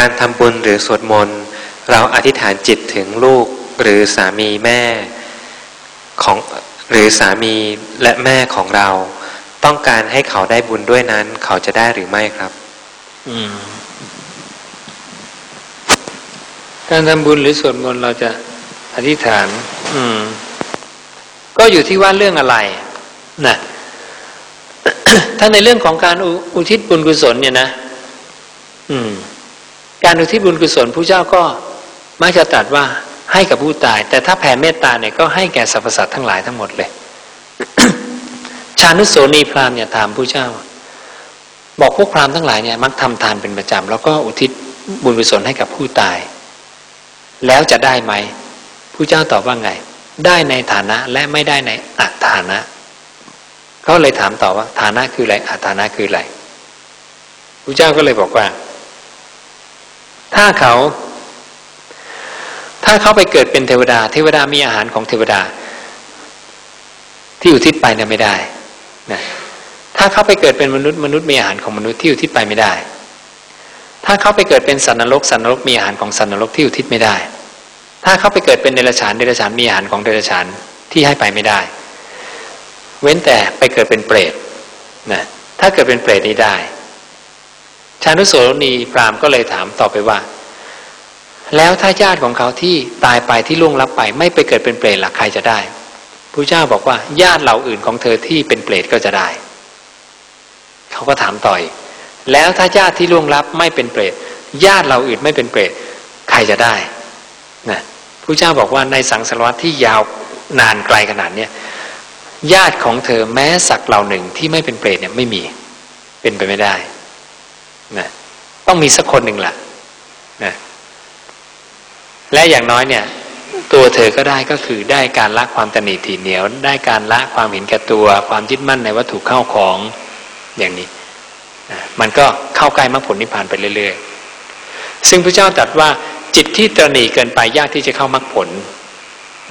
การทำบุญหรือสวดมนต์เราอธิษฐานจิตถึงลูกหรือสามีแม่ของหรือสามีและแม่ของเรา ต้องการให้เขาได้บุญด้วยนั้น เขาจะได้หรือไม่ครับการทำบุญหรือสวดมนต์เราจะอธิษฐาน อืม ก็อยู่ที่ว่าเรื่องอะไรนะถ้าในเรื่องของการอุอุทิศบุญกุศลเนี่ยนะ อืม การอุทิศบุญกุศลผู้เจ้าก็มักจะตรัสว่าให้กับผู้ตาย แต่ถ้าแผ่เมตตาเนี่ยก็ให้แก่สรรพสัตว์ทั้งหลายทั้งหมดเลย ชานุโสนีพราหมณ์เนี่ยถามผู้เจ้า บอกพวกพราหมณ์ทั้งหลายเนี่ยมักทำทานเป็นประจำแล้วก็อุทิศบุญกุศลให้กับผู้ตาย แล้วจะได้ไหมผู้เจ้าตอบว่าไง ได้ในฐานะและไม่ได้ในอัตฐานะเขาเลยถามต่อว่าฐานะคืออะไรอัตฐานะคืออะไรผู้เจ้าก็เลยบอกว่า ถ้าเขาถ้าเขาไปเกิดเป็นเทวดา เทวดามีอาหารของเทวดา ที่อุทิศไปเนี่ยไม่ได้นะถ้าเขาไปเกิดเป็นมนุษย์มนุษย์มีอาหารของมนุษย์ที่อุทิศไปไม่ได้ ถ้าเขาไปเกิดเป็นสัตว์นรกสัตว์นรกมีอาหารของสัตว์นรกที่อุทิศไม่ได้ ถ้าเขาไปเกิดเป็นเดรัจฉานเดรัจฉานมีอาหารของเดรัจฉานที่ให้ไปไม่ได้ เว้นแต่ไปเกิดเป็นเปรตนะถ้าเกิดเป็นเปรตนี้ได้านุโสนีพราหมณ์ก็เลยถามต่อไปว่า แล้วถ้าญาติของเขาที่ตายไปที่ล่วงลับไป ไม่ไปเกิดเป็นเปรตล่ะใครจะได้พระเจ้าบอกว่าญาติเหล่าอื่นของเธอที่เป็นเปรตก็จะได้ เขาก็ถามต่อย แล้วถ้าญาติที่ล่วงลับไม่เป็นเปรตญาติเราอื่นไม่เป็นเปรตใครจะได้นะพระเจ้าบอกว่าในสังสารวัตที่ยาวนานไกลขนาดเนี้ยญาติของเธอแม้สักเหล่าหนึ่งที่ไม่เป็นเปรตเนี่ยไม่มี เป็นไปไม่ได้ นะต้องมีสักคนหนึ่งแหละนะและอย่างน้อยเนี่ย ตัวเธอก็ได้ก็คือได้การละความตนีทีเหนียว ได้การละความเห็นแก่ตัว ความยึดมั่นในวัตถุเข้าของอย่างนี้มันก็เข้าใกล้มรรคผลนิพพานไปเรื่อยๆ ซึ่งพระเจ้าตรัสว่าจิตที่ตรณีเกินไปยากที่จะเข้ามรรคผล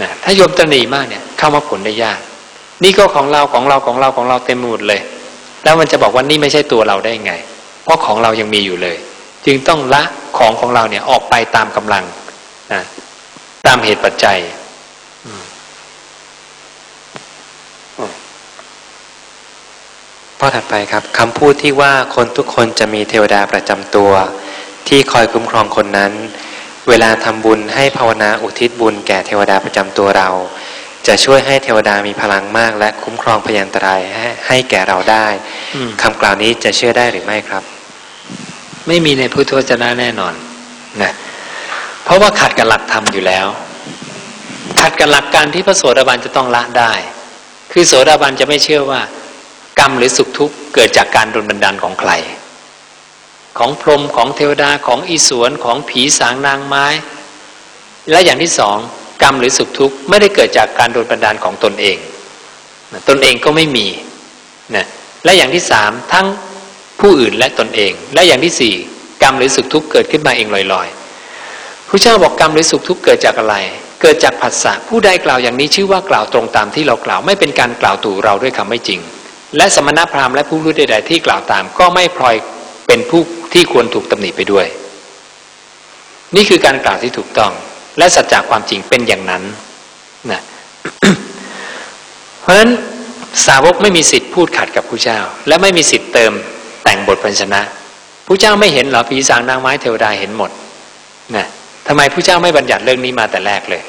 นะถ้าโยมตรณีมากเนี่ยเข้ามรรคผลได้ยาก นี่ก็ของเราของเราของเราของเราเต็มหมดเลย แล้วมันจะบอกว่านี่ไม่ใช่ตัวเราได้ยังไง เพราะของเรายังมีอยู่เลย จึงต้องละของของเราเนี่ยออกไปตามกำลังนะตามเหตุปัจจัยข้อถัดไปครับคำพูดที่ว่าคนทุกคนจะมีเทวดาประจำตัว ที่คอยคุ้มครองคนนั้น เวลาทำบุญให้ภาวนาอุทิศบุญแก่เทวดาประจำตัวเรา จะช่วยให้เทวดามีพลังมาก และคุ้มครองพยันตรายให้ให้แก่เราได้ คำกล่าวนี้จะเชื่อได้หรือไม่ครับ ไม่มีในพุทธวจนะแน่นอนนะเพราะว่าขัดกับหลักธรรมอยู่แล้ว ขัดกับหลักการที่พระโสดาบันจะต้องละได้ คือโสดาบันจะไม่เชื่อว่า กรรมหรือสุขทุกข์เกิดจากการโดนบันดาลของใคร ของพรหมของเทวดาของอีสวนของผีสางนางไม้ และอย่างที่สองกรรมหรือสุขทุกข์ไม่ได้เกิดจากการโดนบันดาลของตนเอง ตนเองก็ไม่มีนะ และอย่างที่สามทั้งผู้อื่นและตนเอง และอย่างที่สี่กรรมหรือสุขทุกข์เกิดขึ้นมาเองลอยๆพระเจ้าบอกกรรมหรือสุขทุกข์เกิดจากอะไร เกิดจากผัสสะผู้ใดกล่าวอย่างนี้ชื่อว่ากล่าวตรงตามที่เรากล่าวไม่เป็นการกล่าวตู่เราด้วยคำไม่จริง และสมณพราหมณ์และผู้รู้ใดๆที่กล่าวตาม ก็ไม่พลอยเป็นผู้ที่ควรถูกตำหนิไปด้วย นี่คือการกล่าวที่ถูกต้อง และสัจจะความจริงเป็นอย่างนั้นนะเพราะฉะนั้น สาวกไม่มีสิทธิ์พูดขัดกับผู้เจ้า และไม่มีสิทธิ์เติมแต่งบทพันชนะผู้เจ้าไม่เห็นหรอผีสางนางไม้เทวดาเห็นหมดนะทำไมผู้เจ้าไม่บัญญัติเรื่องนี้มาแต่แรกเลย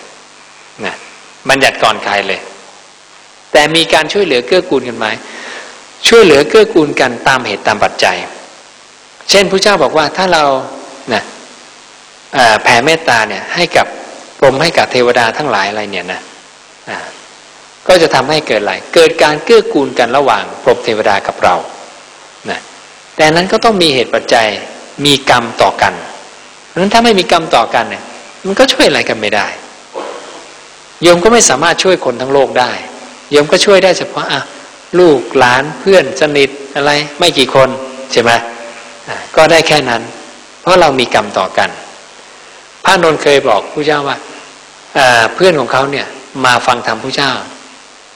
นะบัญญัติก่อนใครเลย แต่มีการช่วยเหลือเกื้อกูลกันไหมช่วยเหลือเกื้อกูลกันตามเหตุตามปัจจัย เช่นผู้เจ้าบอกว่าถ้าเรานะแผ่เมตตาเนี่ยให้กับพรมให้กับเทวดาทั้งหลายอะไรเนี่ยนะ ก็จะทำให้เกิดอะไร เกิดการเกื้อกูลกันระหว่างพรหมเทวดากับเรานะแต่นั้นก็ต้องมีเหตุปัจจัยมีกรรมต่อกันเพราะฉะนั้นถ้าไม่มีกรรมต่อกันเนี่ยมันก็ช่วยอะไรกันไม่ได้โยมก็ไม่สามารถช่วยคนทั้งโลกได้โยมก็ช่วยได้เฉพาะอะลูกหลานเพื่อนสนิทอะไรไม่กี่คนใช่ไหมก็ได้แค่นั้น เพราะเรามีกรรมต่อกัน พระนนท์เคยบอกผู้เจ้าว่าเพื่อนของเขาเนี่ยมาฟังธรรมผู้เจ้า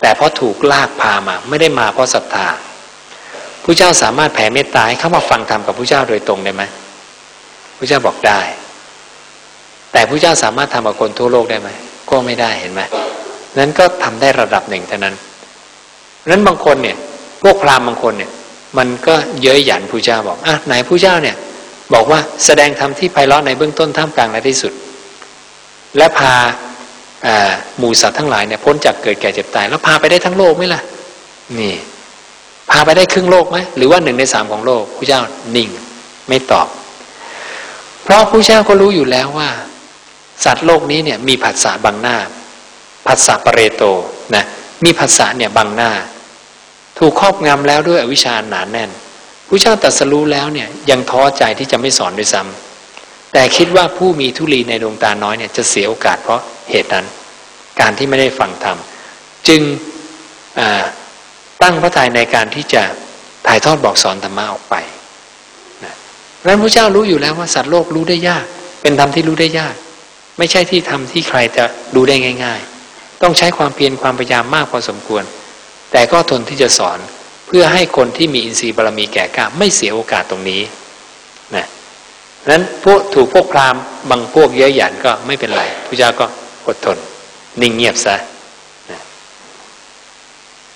แต่เพราะถูกลากพามาไม่ได้มาเพราะศรัทธาผู้เจ้าสามารถแผ่เมตตาให้เข้ามาฟังธรรมกับผู้เจ้าโดยตรงได้ไหมพระเจ้าบอกได้ แต่พระเจ้าสามารถทำกับคนทั่วโลกได้ไหมก็ไม่ได้เห็นไหมนั้นก็ทำได้ระดับหนึ่งเท่านั้นนั้นบางคนเนี่ยพวกพราหมณ์บางคนเนี่ย มันก็เย้ยหยันพระเจ้าบอกอะไหนพระเจ้าเนี่ย บอกว่าแสดงธรรมที่ไพเราะในเบื้องต้นท่ามกลางและที่สุด และพา หมู่สัตว์ทั้งหลายเนี่ยพ้นจากเกิดแก่เจ็บตายแล้วพาไปได้ทั้งโลกไหมล่ะ นี่ พาไปได้ครึ่งโลกไหมหรือว่าหนึ่งในสามของโลกพระเจ้านิ่ง ไม่ตอบ เพราะพระเจ้าก็รู้อยู่แล้วว่า สัตว์โลกนี้เนี่ยมีผัสสะบังหน้าผัสสะปเรโตนะมีผัสสะเนี่ยบังหน้า ถูกครอบงำแล้วด้วยอวิชชาหนาแน่นพระเจ้าตรัสรู้แล้วเนี่ยยังท้อใจที่จะไม่สอนด้วยซ้ำ แต่คิดว่าผู้มีทุลีในดวงตาน้อยเนี่ยจะเสียโอกาสเพราะเหตุนั้น การที่ไม่ได้ฟังธรรมจึงตั้งพระทัยในการที่จะถ่ายทอดบอกสอนธรรมะออกไปนะเพราะฉะนั้นพระเจ้ารู้อยู่แล้วว่าสัตว์โลกรู้ได้ยาก เป็นธรรมที่รู้ได้ยาก ไม่ใช่ที่ทำที่ใครจะรู้ได้ง่าย ๆ ต้องใช้ความเพียรความพยายามมากพอสมควร แต่ก็ทนที่จะสอนเพื่อให้คนที่มีอินทรีย์บารมีแก่กล้าไม่เสียโอกาสตรงนี้นะ นั้นพวกถูกพวกพราหมณ์บางพวกเย้ยหยันก็ไม่เป็นไรพระเจ้าก็อดทนนิ่งเงียบซะ